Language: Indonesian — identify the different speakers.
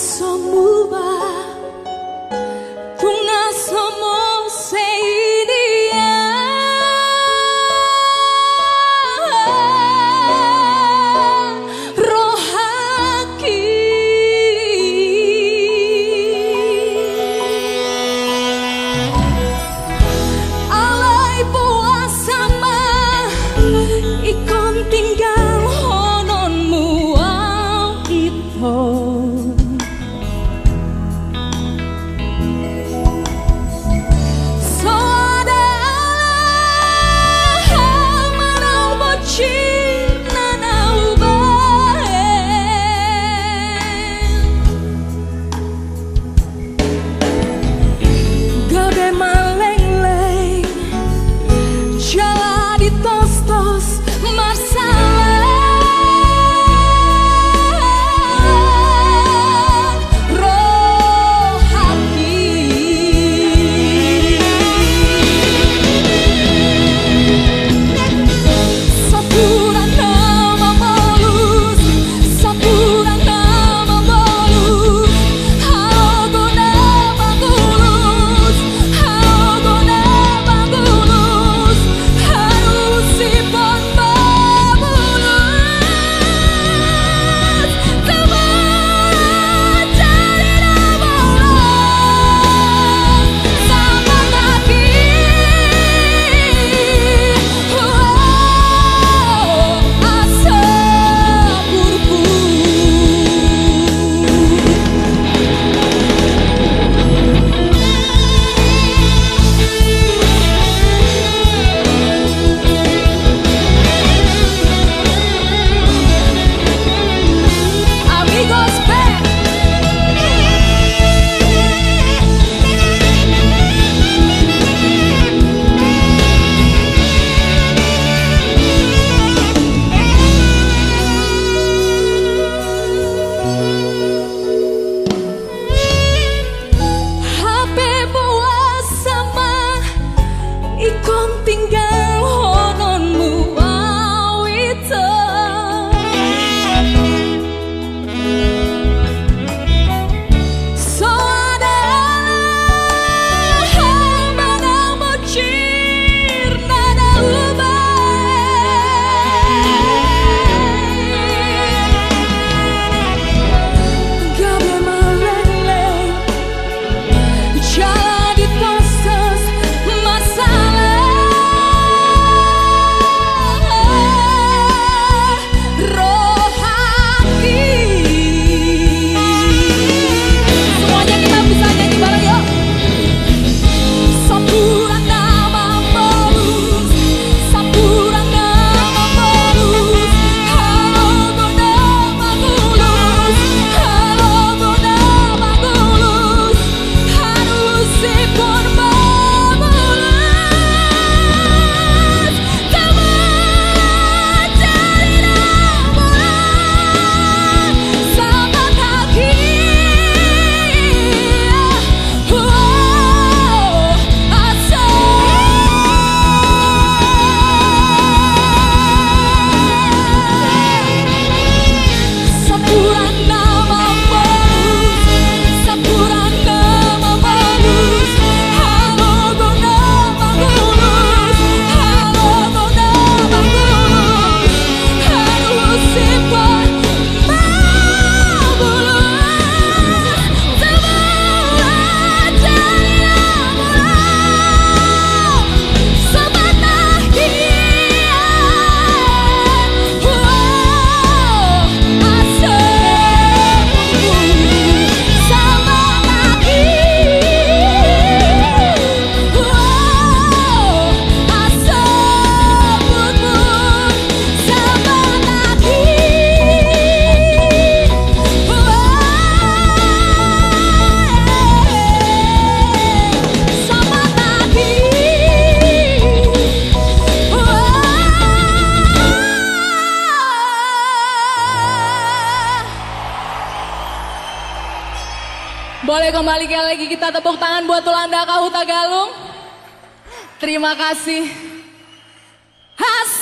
Speaker 1: corazón move Boleh kembalikan lagi kita tepuk tangan buat Tulanda Kahuta Galung. Terima kasih. Has